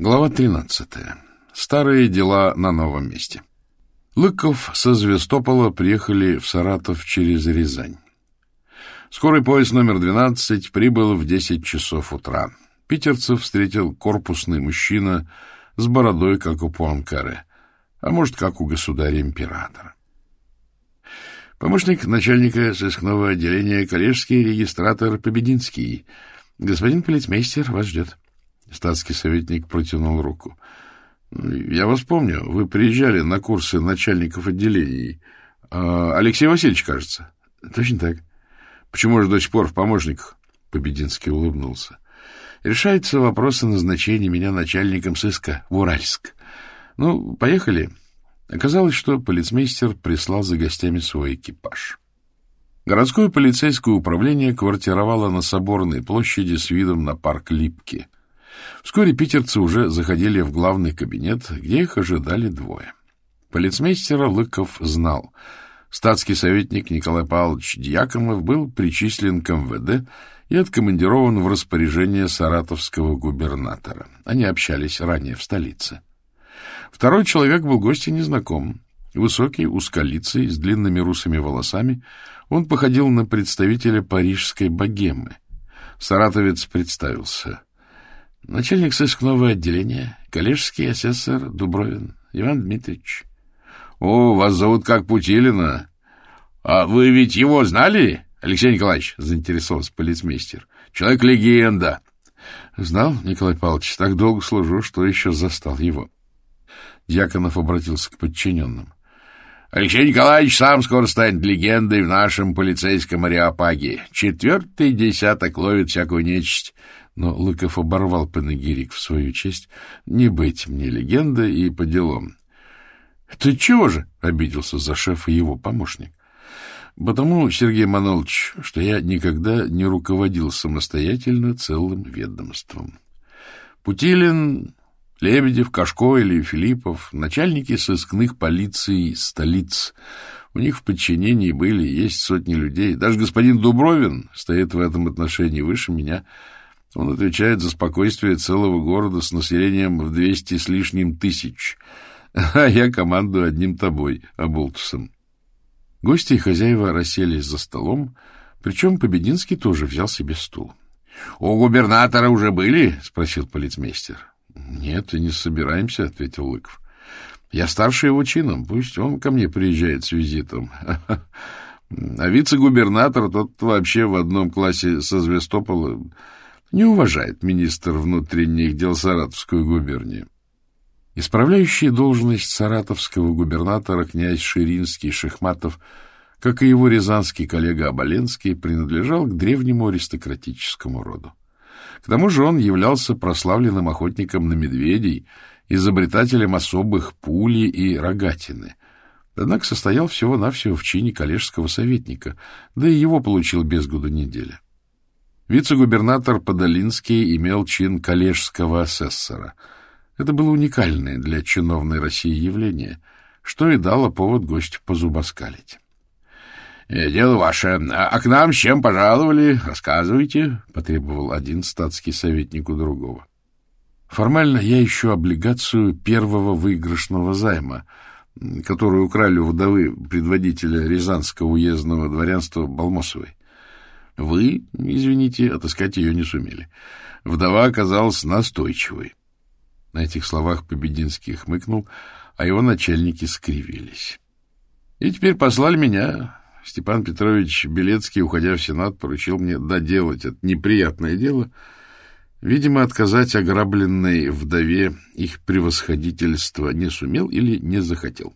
Глава 13. Старые дела на новом месте. Лыков со Звестопола приехали в Саратов через Рязань. Скорый поезд номер 12 прибыл в 10 часов утра. Питерцев встретил корпусный мужчина с бородой, как у Пуанкаре, а может, как у государя-императора. Помощник начальника сыскного отделения, коллежский регистратор Побединский. Господин полицмейстер вас ждет. Статский советник протянул руку. — Я вас помню. Вы приезжали на курсы начальников отделений. А, Алексей Васильевич, кажется. — Точно так. — Почему же до сих пор в помощниках? Побединский улыбнулся. — Решается вопрос о назначении меня начальником сыска в Уральск. Ну, поехали. Оказалось, что полицмейстер прислал за гостями свой экипаж. Городское полицейское управление квартировало на Соборной площади с видом на парк Липки — Вскоре питерцы уже заходили в главный кабинет, где их ожидали двое. Полицмейстера Лыков знал. Статский советник Николай Павлович Дьякомов был причислен к МВД и откомандирован в распоряжение саратовского губернатора. Они общались ранее в столице. Второй человек был гостю незнаком. Высокий, узколицый, с длинными русыми волосами, он походил на представителя парижской богемы. Саратовец представился — Начальник сыскного отделения, коллежский асессор Дубровин Иван Дмитриевич. — О, вас зовут как Путилина. А вы ведь его знали, Алексей Николаевич? — заинтересовался полицмейстер. — Человек-легенда. — Знал, Николай Павлович, так долго служу, что еще застал его. Дьяконов обратился к подчиненным. — Алексей Николаевич сам скоро станет легендой в нашем полицейском ареопаге. Четвертый десяток ловит всякую нечисть. Но Лыков оборвал панегирик в свою честь. «Не быть мне легендой и по делам». «Ты чего же?» — обиделся за шефа его помощник. «Потому, Сергей Манолович, что я никогда не руководил самостоятельно целым ведомством. Путилин, Лебедев, Кашко или Филиппов — начальники сыскных полиций столиц. У них в подчинении были, есть сотни людей. Даже господин Дубровин стоит в этом отношении выше меня — он отвечает за спокойствие целого города с населением в двести с лишним тысяч, а я командую одним тобой, Аболтусом. Гости и хозяева расселись за столом, причем Побединский тоже взял себе стул. — У губернатора уже были? — спросил полицмейстер. — Нет, и не собираемся, — ответил Лыков. — Я старше его чином, пусть он ко мне приезжает с визитом. А вице-губернатор тот вообще в одном классе со Звестопола не уважает министр внутренних дел Саратовской губернии. Исправляющий должность саратовского губернатора князь Ширинский Шехматов, как и его рязанский коллега Оболенский, принадлежал к древнему аристократическому роду. К тому же он являлся прославленным охотником на медведей, изобретателем особых пули и рогатины. Однако состоял всего-навсего в чине коллежского советника, да и его получил без года неделя. Вице-губернатор Подолинский имел чин коллежского асессора. Это было уникальное для чиновной России явление, что и дало повод гостю позубоскалить. «Э, — Дело ваше. А к нам с чем пожаловали? Рассказывайте, — потребовал один статский советник у другого. Формально я ищу облигацию первого выигрышного займа, которую украли у вдовы предводителя Рязанского уездного дворянства Балмосовой. Вы, извините, отыскать ее не сумели. Вдова оказалась настойчивой. На этих словах Побединский хмыкнул, а его начальники скривились. И теперь послали меня. Степан Петрович Белецкий, уходя в Сенат, поручил мне доделать это неприятное дело. Видимо, отказать ограбленной вдове их превосходительство не сумел или не захотел.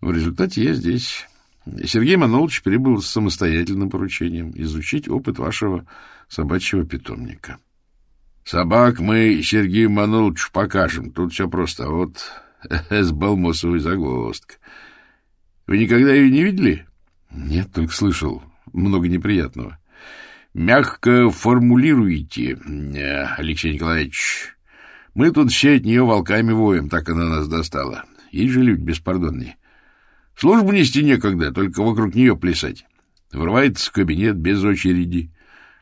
В результате я здесь Сергей Манолович прибыл с самостоятельным поручением изучить опыт вашего собачьего питомника. Собак мы Сергею Маноловичу покажем. Тут все просто. А вот с Балмосовой загвоздка. Вы никогда ее не видели? Нет, только слышал. Много неприятного. Мягко формулируете, Алексей Николаевич. Мы тут все от нее волками воем, так она нас достала. Есть же люди беспардонные. Службу нести некогда, только вокруг нее плясать. Врывается в кабинет без очереди,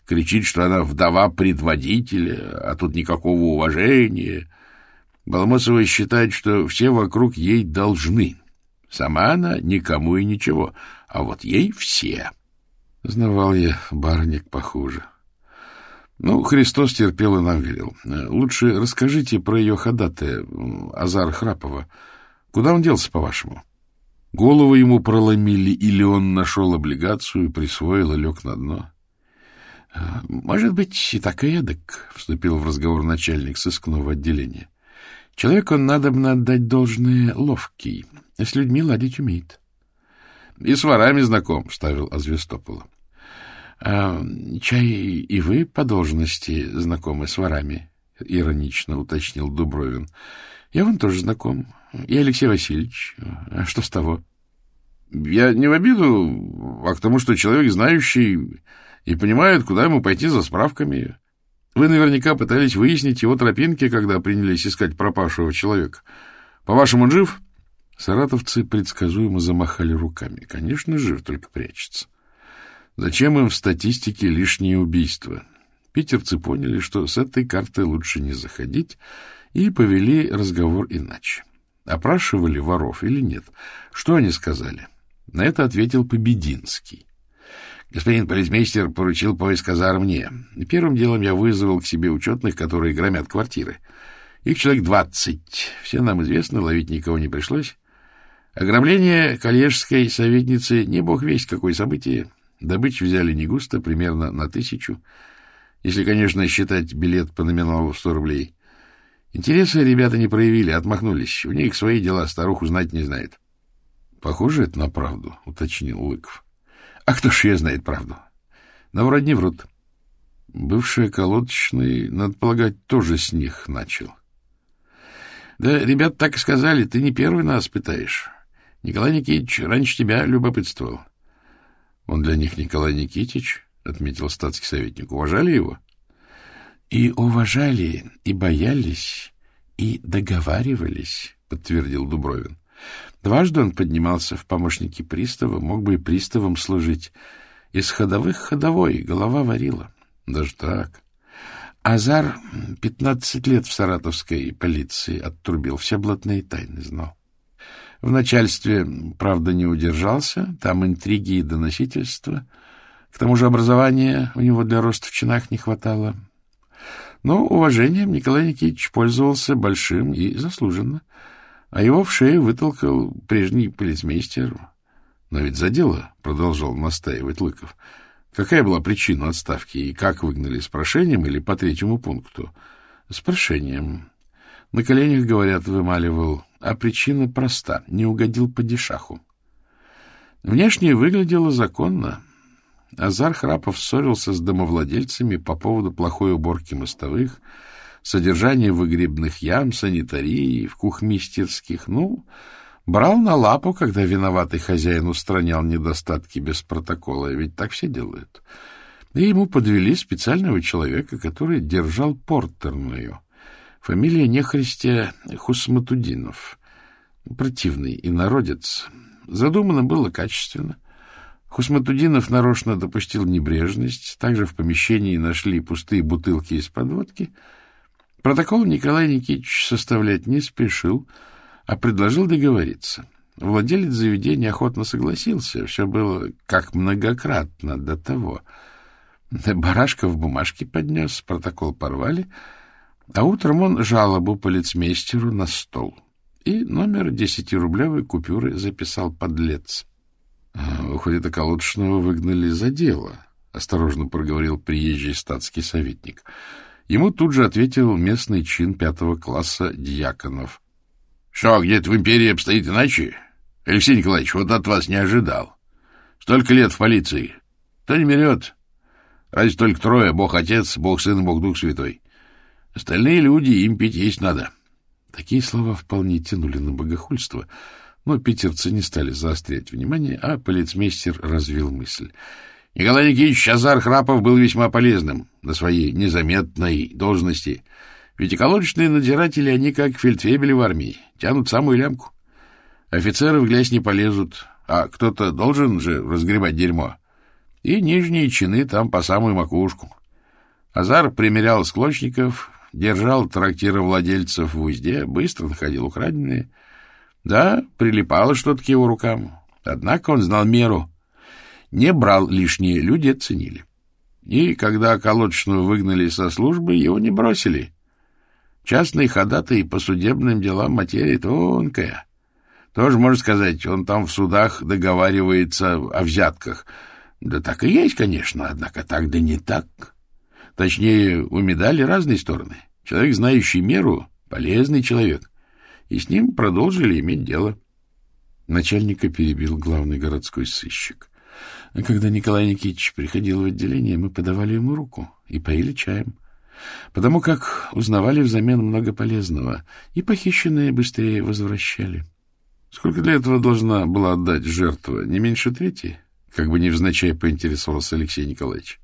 кричит, что она вдова предводителя, а тут никакого уважения. Балмосова считает, что все вокруг ей должны. Сама она никому и ничего, а вот ей все. Знавал я барник похуже. Ну, Христос терпел и нам велел. Лучше расскажите про ее ходатая, Азар Храпова. Куда он делся, по-вашему? Голову ему проломили, или он нашел облигацию, присвоил и лег на дно? — Может быть, и так и эдак, — вступил в разговор начальник сыскного отделения. — Человек он, надо бы отдать должное, ловкий, с людьми ладить умеет. — И с ворами знаком, — вставил Азвестопола. — А чай и вы по должности знакомы с ворами? — иронично уточнил Дубровин. — Я вон тоже знаком. И Алексей Васильевич. А что с того? — Я не в обиду, а к тому, что человек знающий и понимает, куда ему пойти за справками. Вы наверняка пытались выяснить его тропинки, когда принялись искать пропавшего человека. По-вашему, жив? Саратовцы предсказуемо замахали руками. Конечно, жив, только прячется. Зачем им в статистике лишние убийства? Питерцы поняли, что с этой картой лучше не заходить, и повели разговор иначе. Опрашивали воров или нет? Что они сказали? На это ответил Побединский. Господин полицмейстер поручил поиск Азара мне. Первым делом я вызвал к себе учетных, которые громят квартиры. Их человек двадцать. Все нам известно, ловить никого не пришлось. Ограбление коллежской советницы не бог весть какое событие. Добычу взяли не густо, примерно на тысячу. Если, конечно, считать билет по номиналу в сто рублей. Интересы ребята не проявили, отмахнулись. У них свои дела, старуху знать не знает. — Похоже это на правду, — уточнил Лыков. А кто ж ее знает правду? Но вроде не врут. Бывший колодочный, надо полагать, тоже с них начал. Да, ребят так и сказали, ты не первый нас пытаешь. Николай Никитич раньше тебя любопытствовал. Он для них Николай Никитич, — отметил статский советник. Уважали его? И уважали, и боялись, и договаривались, — подтвердил Дубровин. Дважды он поднимался в помощники пристава, мог бы и приставом служить. Из ходовых ходовой голова варила. Даже так. Азар пятнадцать лет в саратовской полиции оттрубил, все блатные тайны знал. В начальстве, правда, не удержался, там интриги и доносительства. К тому же образования у него для роста в чинах не хватало. Но уважением Николай Никитич пользовался большим и заслуженно — а его в шею вытолкал прежний полицмейстер. Но ведь за дело, — продолжал настаивать Лыков, — какая была причина отставки и как выгнали, с прошением или по третьему пункту? С прошением. На коленях, говорят, вымаливал, а причина проста — не угодил по дешаху. Внешне выглядело законно. Азар Храпов ссорился с домовладельцами по поводу плохой уборки мостовых, содержание выгребных ям, санитарии, в кухмистерских. Ну, брал на лапу, когда виноватый хозяин устранял недостатки без протокола, ведь так все делают. И ему подвели специального человека, который держал портерную. Фамилия нехристия Хусматудинов. Противный инородец. Задумано было качественно. Хусматудинов нарочно допустил небрежность. Также в помещении нашли пустые бутылки из-под водки — Протокол Николай Никитич составлять не спешил, а предложил договориться. Владелец заведения охотно согласился. Все было как многократно до того. Барашка в бумажке поднес, протокол порвали, а утром он жалобу полицмейстеру на стол и номер десятирублевой купюры записал подлец. Выходит, околоточного выгнали за дело, — осторожно проговорил приезжий статский советник. Ему тут же ответил местный чин пятого класса Дьяконов. — Что, где-то в империи обстоит иначе? Алексей Николаевич, вот от вас не ожидал. Столько лет в полиции. Кто не берет? Разве только трое. Бог-отец, Бог-сын и Бог-дух святой. Остальные люди, им пить есть надо. Такие слова вполне тянули на богохульство, но питерцы не стали заострять внимание, а полицмейстер развил мысль — Николай Никитич Азар Храпов был весьма полезным на своей незаметной должности. Ведь околоточные надзиратели, они как фельдфебели в армии, тянут самую лямку. Офицеры в грязь не полезут, а кто-то должен же разгребать дерьмо. И нижние чины там по самую макушку. Азар примерял склочников, держал трактировладельцев в узде, быстро находил украденные. Да, прилипало что-то к его рукам. Однако он знал меру. Не брал лишние, люди оценили. И когда колодочную выгнали со службы, его не бросили. Частный ходатай по судебным делам материя тонкая. Тоже, можно сказать, он там в судах договаривается о взятках. Да так и есть, конечно, однако так да не так. Точнее, у медали разные стороны. Человек, знающий меру, полезный человек. И с ним продолжили иметь дело. Начальника перебил главный городской сыщик. А когда Николай Никитич приходил в отделение, мы подавали ему руку и поили чаем. Потому как узнавали взамен много полезного, и похищенные быстрее возвращали. Сколько для этого должна была отдать жертва? Не меньше трети? Как бы невзначай поинтересовался Алексей Николаевич.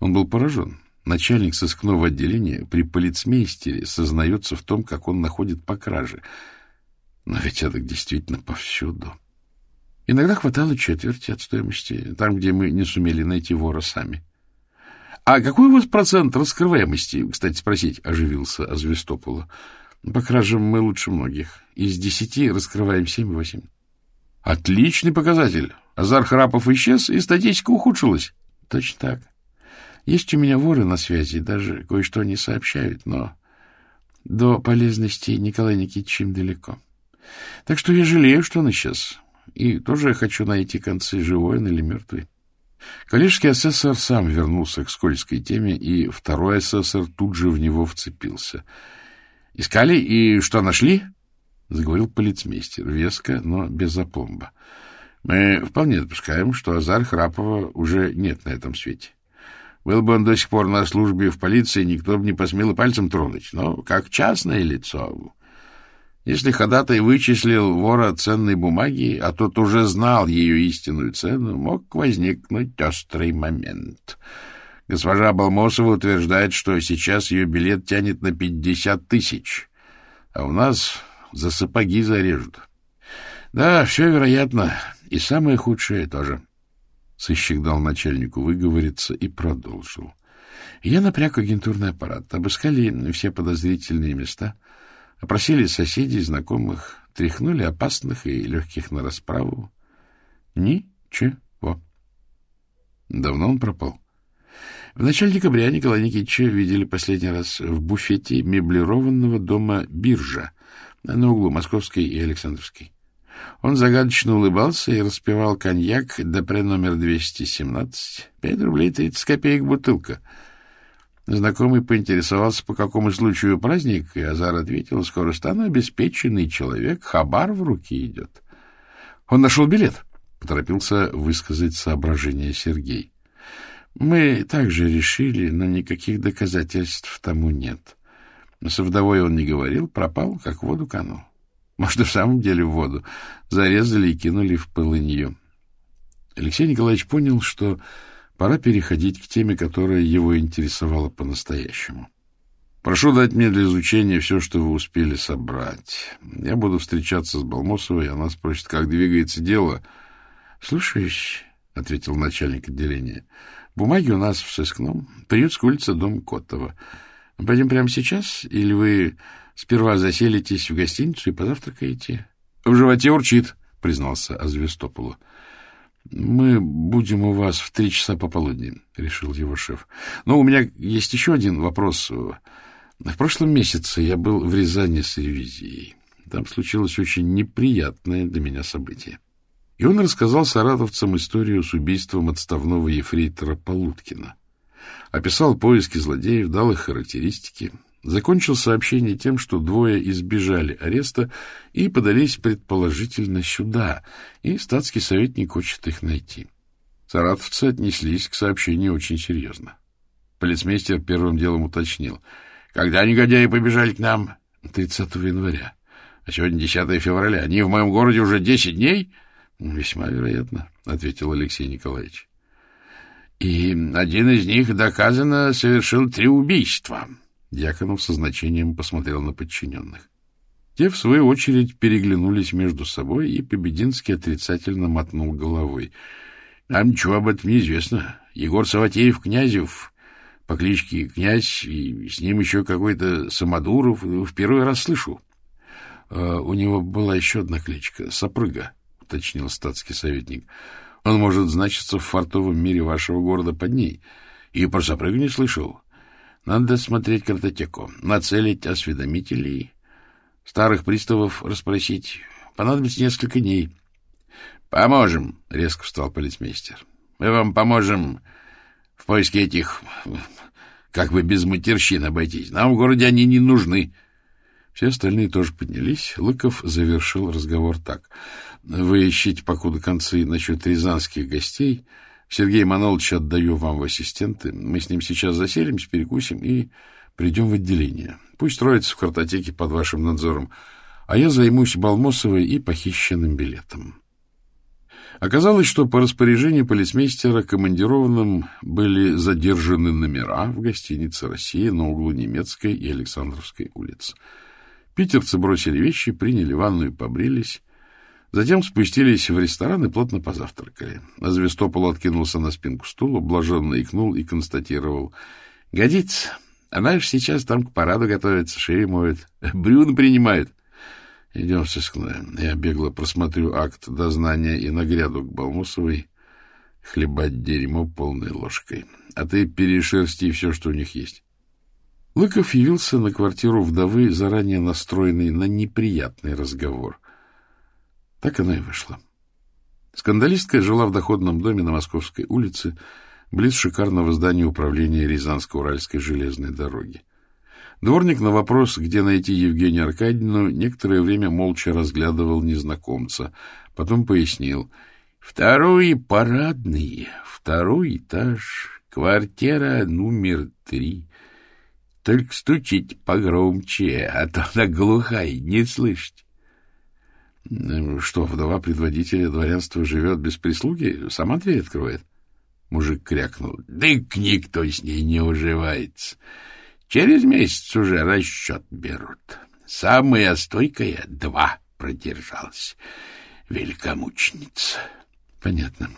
Он был поражен. Начальник сыскного отделения при полицмейстере сознается в том, как он находит по краже. Но ведь это действительно повсюду. Иногда хватало четверти от стоимости, там, где мы не сумели найти вора сами. — А какой у вас процент раскрываемости, кстати, спросить? — оживился Азвестопола. — По кражам мы лучше многих. Из десяти раскрываем семь-восемь. — Отличный показатель. Азар Храпов исчез, и статистика ухудшилась. — Точно так. Есть у меня воры на связи, даже кое-что не сообщают, но до полезности Николай Никитич им далеко. Так что я жалею, что он исчез. И тоже я хочу найти концы, живой он или мертвый. Коллежский асессор сам вернулся к скользкой теме, и второй асессор тут же в него вцепился. — Искали и что нашли? — заговорил полицмейстер, веско, но без опломба. — Мы вполне допускаем, что Азар Храпова уже нет на этом свете. Был бы он до сих пор на службе в полиции, никто бы не посмел пальцем тронуть. Но как частное лицо... Если ходатай вычислил вора ценной бумаги, а тот уже знал ее истинную цену, мог возникнуть острый момент. Госпожа Балмосова утверждает, что сейчас ее билет тянет на пятьдесят тысяч, а у нас за сапоги зарежут. Да, все вероятно, и самое худшее тоже. Сыщик дал начальнику выговориться и продолжил. Я напряг агентурный аппарат. Обыскали все подозрительные места, опросили соседей, знакомых, тряхнули опасных и легких на расправу. Ничего. Давно он пропал. В начале декабря Николая Никитича видели последний раз в буфете меблированного дома «Биржа» на углу Московской и Александровской. Он загадочно улыбался и распевал коньяк «Депре номер 217». Пять рублей тридцать копеек бутылка. Знакомый поинтересовался, по какому случаю праздник, и Азар ответил, скоро стану обеспеченный человек, хабар в руки идет. Он нашел билет, — поторопился высказать соображение Сергей. Мы также решили, но никаких доказательств тому нет. Со вдовой он не говорил, пропал, как воду канул. Может, и в самом деле в воду. Зарезали и кинули в полынью. Алексей Николаевич понял, что пора переходить к теме, которая его интересовала по-настоящему. Прошу дать мне для изучения все, что вы успели собрать. Я буду встречаться с Балмосовой, она спросит, как двигается дело. — Слушаюсь, — ответил начальник отделения. — Бумаги у нас в сыскном. Приютская улица, дом Котова. Пойдем прямо сейчас, или вы Сперва заселитесь в гостиницу и позавтракаете. — В животе урчит, — признался Азвестополу. — Мы будем у вас в три часа пополудни, — решил его шеф. — Но у меня есть еще один вопрос. В прошлом месяце я был в Рязани с ревизией. Там случилось очень неприятное для меня событие. И он рассказал саратовцам историю с убийством отставного ефрейтора Полуткина. Описал поиски злодеев, дал их характеристики — закончил сообщение тем, что двое избежали ареста и подались предположительно сюда, и статский советник хочет их найти. Саратовцы отнеслись к сообщению очень серьезно. Полицмейстер первым делом уточнил. — Когда негодяи побежали к нам? — 30 января. — А сегодня 10 февраля. Они в моем городе уже 10 дней? — Весьма вероятно, — ответил Алексей Николаевич. — И один из них доказано совершил три убийства, Дьяконов со значением посмотрел на подчиненных. Те, в свою очередь, переглянулись между собой, и Побединский отрицательно мотнул головой. — Нам ничего об этом не известно. Егор Саватеев, Князев, по кличке Князь, и с ним еще какой-то Самодуров. В первый раз слышу. Uh, у него была еще одна кличка — Сапрыга, — уточнил статский советник. Он может значиться в фартовом мире вашего города под ней. И про Сапрыгу не слышал. Надо смотреть картотеку, нацелить осведомителей, старых приставов расспросить. Понадобится несколько дней. — Поможем, — резко встал полицмейстер. — Мы вам поможем в поиске этих... Как бы без матерщин обойтись. Нам в городе они не нужны. Все остальные тоже поднялись. Лыков завершил разговор так. — Вы ищите покуда концы насчет рязанских гостей... Сергей Манолович отдаю вам в ассистенты. Мы с ним сейчас заселимся, перекусим и придем в отделение. Пусть строится в картотеке под вашим надзором, а я займусь Балмосовой и похищенным билетом. Оказалось, что по распоряжению полицмейстера командированным были задержаны номера в гостинице «Россия» на углу Немецкой и Александровской улиц. Питерцы бросили вещи, приняли ванну и побрились. Затем спустились в ресторан и плотно позавтракали. А Звездопол откинулся на спинку стула, блаженно икнул и констатировал. — Годится. Она же сейчас там к параду готовится, шеи моет, брюны принимает. Идем в сыскное. Я бегло просмотрю акт дознания и нагряду к Балмусовой хлебать дерьмо полной ложкой. А ты перешерсти все, что у них есть. Лыков явился на квартиру вдовы, заранее настроенный на неприятный разговор — так оно и вышло. Скандалистка жила в доходном доме на Московской улице, близ шикарного здания управления Рязанско-Уральской железной дороги. Дворник на вопрос, где найти Евгению Аркадьевну, некоторое время молча разглядывал незнакомца, потом пояснил. «Второй парадный, второй этаж, квартира номер три. Только стучить погромче, а то она глухая, не слышите». Что, вдова предводителя дворянства живет без прислуги? Сама дверь открывает? Мужик крякнул. Дык никто с ней не уживается. Через месяц уже расчет берут. Самая стойкая — два продержалась. Великомученица. Понятно.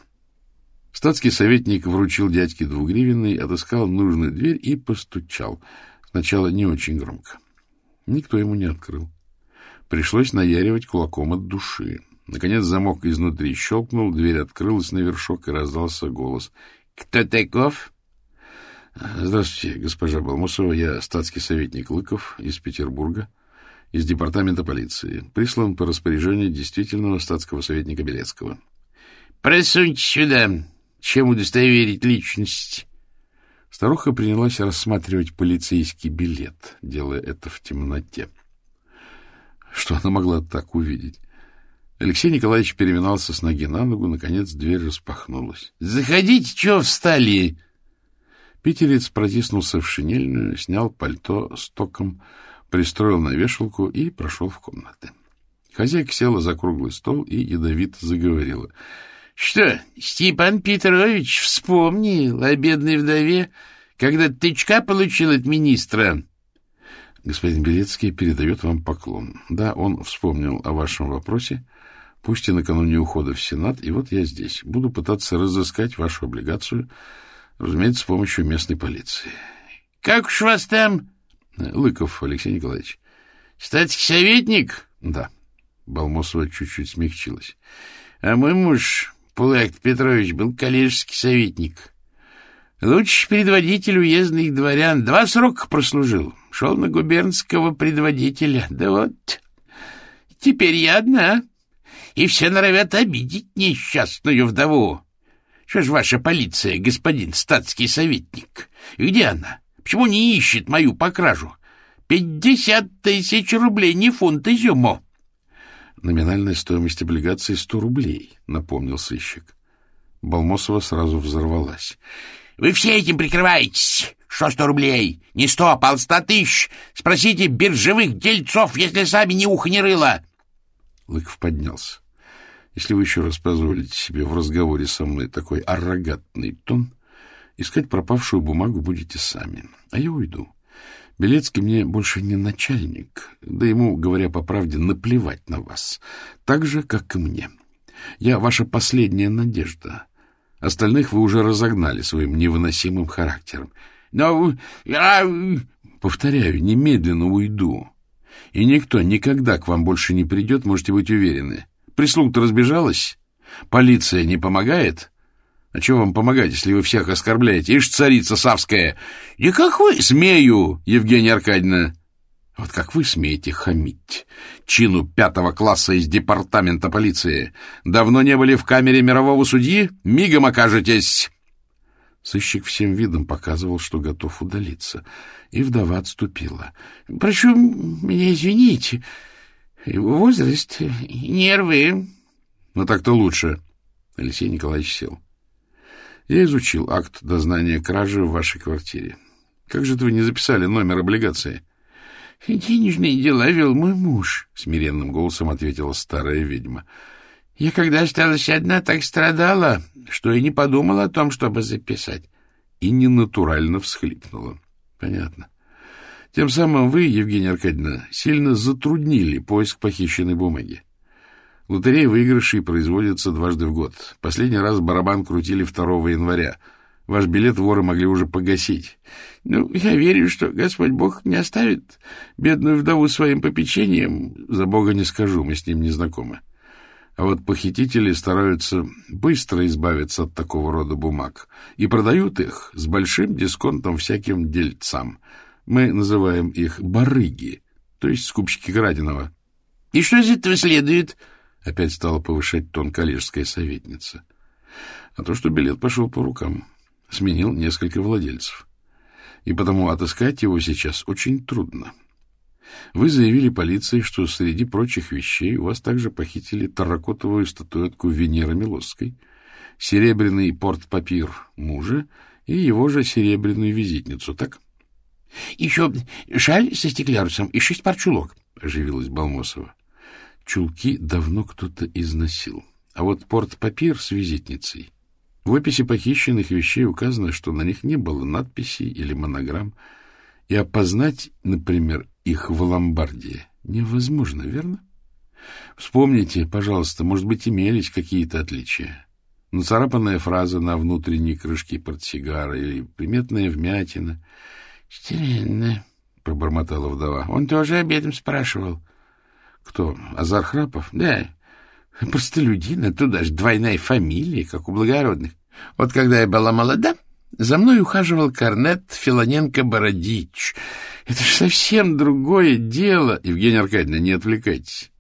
Статский советник вручил дядьке двугривенный, отыскал нужную дверь и постучал. Сначала не очень громко. Никто ему не открыл. Пришлось наяривать кулаком от души. Наконец замок изнутри щелкнул, дверь открылась на вершок, и раздался голос. — Кто таков? — Здравствуйте, госпожа Балмусова. Я статский советник Лыков из Петербурга, из департамента полиции. Прислан по распоряжению действительного статского советника Белецкого. — Просуньте сюда. Чем удостоверить личность? Старуха принялась рассматривать полицейский билет, делая это в темноте. — что она могла так увидеть? Алексей Николаевич переминался с ноги на ногу, наконец дверь распахнулась. — Заходите, чего встали? Питерец протиснулся в шинельную, снял пальто с током, пристроил на вешалку и прошел в комнаты. Хозяйка села за круглый стол и ядовито заговорила. — Что, Степан Петрович вспомнил о бедной вдове, когда тычка получил от министра? Господин Белецкий передает вам поклон. Да, он вспомнил о вашем вопросе, пусть и накануне ухода в Сенат, и вот я здесь. Буду пытаться разыскать вашу облигацию, разумеется, с помощью местной полиции. — Как уж вас там? — Лыков Алексей Николаевич. — Статский советник? — Да. Балмосова чуть-чуть смягчилась. — А мой муж, Пулакт Петрович, был коллежский советник. Лучший предводитель уездных дворян. Два срока прослужил. Шел на губернского предводителя. Да вот, теперь я одна. И все норовят обидеть несчастную вдову. Что ж ваша полиция, господин статский советник? Где она? Почему не ищет мою покражу? Пятьдесят тысяч рублей, не фунт изюму. Номинальная стоимость облигаций сто рублей, напомнил сыщик. Балмосова сразу взорвалась. — Вы все этим прикрываетесь. Что сто рублей? Не сто, а полста тысяч. Спросите биржевых дельцов, если сами ни уха не рыло. Лыков поднялся. Если вы еще раз позволите себе в разговоре со мной такой аррогантный тон, искать пропавшую бумагу будете сами. А я уйду. Белецкий мне больше не начальник, да ему, говоря по правде, наплевать на вас, так же, как и мне. Я ваша последняя надежда. Остальных вы уже разогнали своим невыносимым характером. Но я... Повторяю, немедленно уйду. И никто никогда к вам больше не придет, можете быть уверены. Прислуга-то разбежалась. Полиция не помогает. А чего вам помогать, если вы всех оскорбляете? Ишь, царица Савская! И как вы? Смею, Евгения Аркадьевна. Вот как вы смеете хамить чину пятого класса из департамента полиции? Давно не были в камере мирового судьи? Мигом окажетесь!» Сыщик всем видом показывал, что готов удалиться, и вдова отступила. — Прошу меня извинить. Возраст, нервы. — Ну так-то лучше. Алексей Николаевич сел. — Я изучил акт дознания кражи в вашей квартире. Как же вы не записали номер облигации? — Денежные дела вел мой муж, — смиренным голосом ответила старая ведьма. — Я, когда осталась одна, так страдала, что и не подумала о том, чтобы записать. И ненатурально всхлипнула. — Понятно. Тем самым вы, Евгения Аркадьевна, сильно затруднили поиск похищенной бумаги. Лотереи выигрышей производятся дважды в год. Последний раз барабан крутили 2 января. Ваш билет воры могли уже погасить. Ну, я верю, что Господь Бог не оставит бедную вдову своим попечением. За Бога не скажу, мы с ним не знакомы. А вот похитители стараются быстро избавиться от такого рода бумаг и продают их с большим дисконтом всяким дельцам. Мы называем их барыги, то есть скупщики краденого. — И что из этого следует? — опять стала повышать тон коллежская советница. А то, что билет пошел по рукам сменил несколько владельцев. И потому отыскать его сейчас очень трудно. Вы заявили полиции, что среди прочих вещей у вас также похитили таракотовую статуэтку Венеры Милосской, серебряный порт-папир мужа и его же серебряную визитницу, так? — Еще шаль со стеклярусом и шесть пар чулок, — оживилась Балмосова. Чулки давно кто-то износил, а вот порт-папир с визитницей в описи похищенных вещей указано, что на них не было надписей или монограмм, и опознать, например, их в ломбарде невозможно, верно? Вспомните, пожалуйста, может быть, имелись какие-то отличия. Нацарапанная фраза на внутренней крышке портсигара или приметная вмятина. — Странно, — пробормотала вдова. — Он тоже об этом спрашивал. — Кто? Азар Храпов? — Да. Простолюдина, туда же двойная фамилия, как у благородных. Вот когда я была молода, за мной ухаживал корнет Филоненко-Бородич. Это же совсем другое дело. Евгения Аркадьевна, не отвлекайтесь.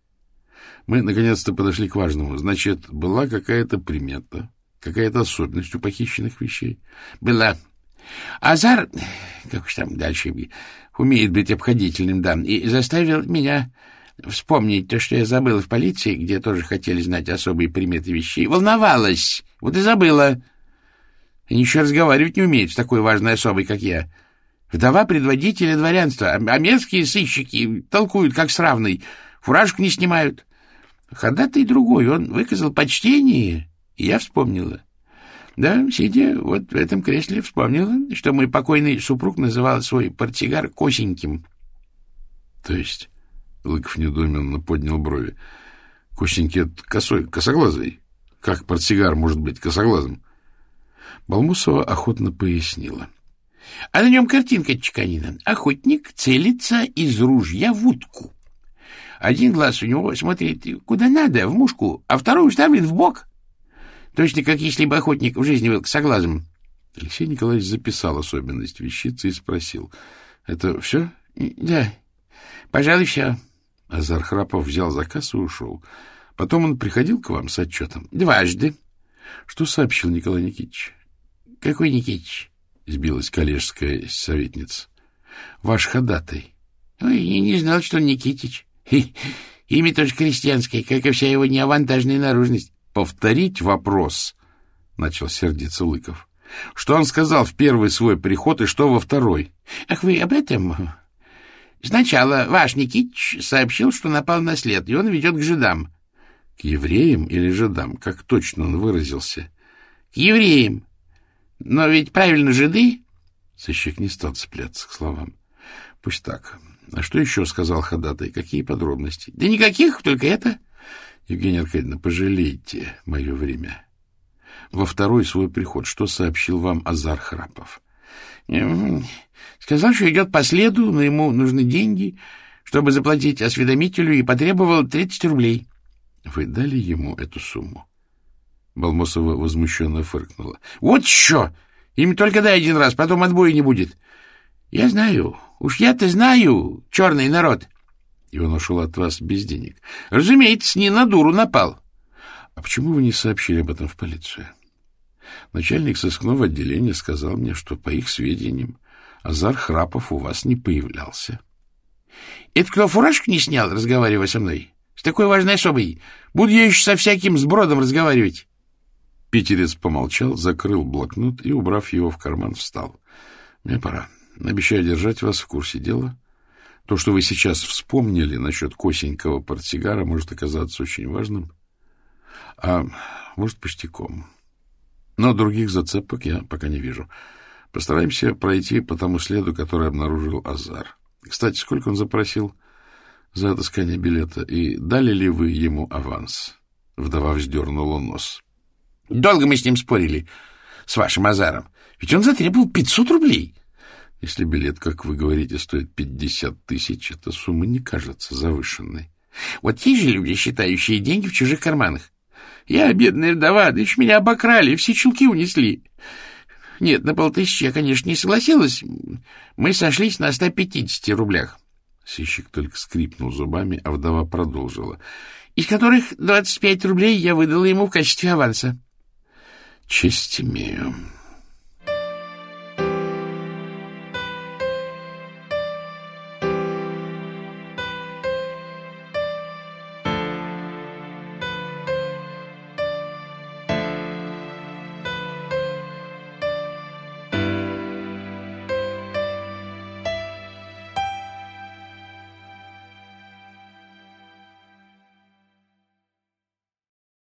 Мы наконец-то подошли к важному. Значит, была какая-то примета, какая-то особенность у похищенных вещей? Была. Азар, как уж там дальше, умеет быть обходительным, да, и заставил меня вспомнить то, что я забыла в полиции, где тоже хотели знать особые приметы вещей. Волновалась, вот и забыла. Они еще разговаривать не умеют с такой важной особой, как я. Вдова предводителя дворянства, а мерзкие сыщики толкуют, как с равной, фуражку не снимают. Ходатай другой, он выказал почтение, и я вспомнила. Да, сидя вот в этом кресле, вспомнила, что мой покойный супруг называл свой портсигар косеньким. — То есть Лыков недоуменно поднял брови. Косенький — это косой, косоглазый. Как портсигар может быть косоглазым? Балмусова охотно пояснила. — А на нем картинка чеканина. Охотник целится из ружья в утку. Один глаз у него смотрит куда надо, в мушку, а второй ставит в бок. Точно как если бы охотник в жизни был косоглазым. Алексей Николаевич записал особенность вещицы и спросил. — Это все? — Да, пожалуй, все. Азар Храпов взял заказ и ушел. Потом он приходил к вам с отчетом? — Дважды. — Что сообщил Николай Никитич? — Какой Никитич? — сбилась коллежская советница. — Ваш ходатай. — Ой, я не знал, что он Никитич. Имя тоже крестьянское, как и вся его неавантажная наружность. — Повторить вопрос, — начал сердиться Лыков. — Что он сказал в первый свой приход и что во второй? — Ах, вы об этом? Сначала ваш Никитич сообщил, что напал на след, и он ведет к жидам. — К евреям или жидам? Как точно он выразился? — К евреям. Но ведь правильно жиды... Сыщик не стал цепляться к словам. — Пусть так. А что еще сказал ходатай? Какие подробности? — Да никаких, только это. — Евгения Аркадьевна, пожалейте мое время. Во второй свой приход что сообщил вам Азар Храпов? — Сказал, что идет по следу, но ему нужны деньги, чтобы заплатить осведомителю, и потребовал 30 рублей. — Вы дали ему эту сумму? Балмосова возмущенно фыркнула. — Вот что! Им только дай один раз, потом отбоя не будет. — Я знаю. Уж я-то знаю, черный народ. И он ушел от вас без денег. — Разумеется, не на дуру напал. — А почему вы не сообщили об этом в полицию? Начальник сыскного отделения сказал мне, что, по их сведениям, Азар Храпов у вас не появлялся. — Это кто фуражку не снял, разговаривая со мной? С такой важной особой. Буду я еще со всяким сбродом разговаривать. Питерец помолчал, закрыл блокнот и, убрав его в карман, встал. — Мне пора. Обещаю держать вас в курсе дела. То, что вы сейчас вспомнили насчет косенького портсигара, может оказаться очень важным, а может пустяком. Но других зацепок я пока не вижу. Постараемся пройти по тому следу, который обнаружил Азар. Кстати, сколько он запросил за отыскание билета, и дали ли вы ему аванс? Вдова вздернула нос. — Долго мы с ним спорили, с вашим Азаром. Ведь он затребовал пятьсот рублей. Если билет, как вы говорите, стоит пятьдесят тысяч, эта сумма не кажется завышенной. Вот есть же люди, считающие деньги в чужих карманах. Я бедная вдова, да меня обокрали, все чулки унесли. Нет, на полтысячи я, конечно, не согласилась. Мы сошлись на 150 рублях. Сыщик только скрипнул зубами, а вдова продолжила. Из которых 25 рублей я выдала ему в качестве аванса. Честь имею.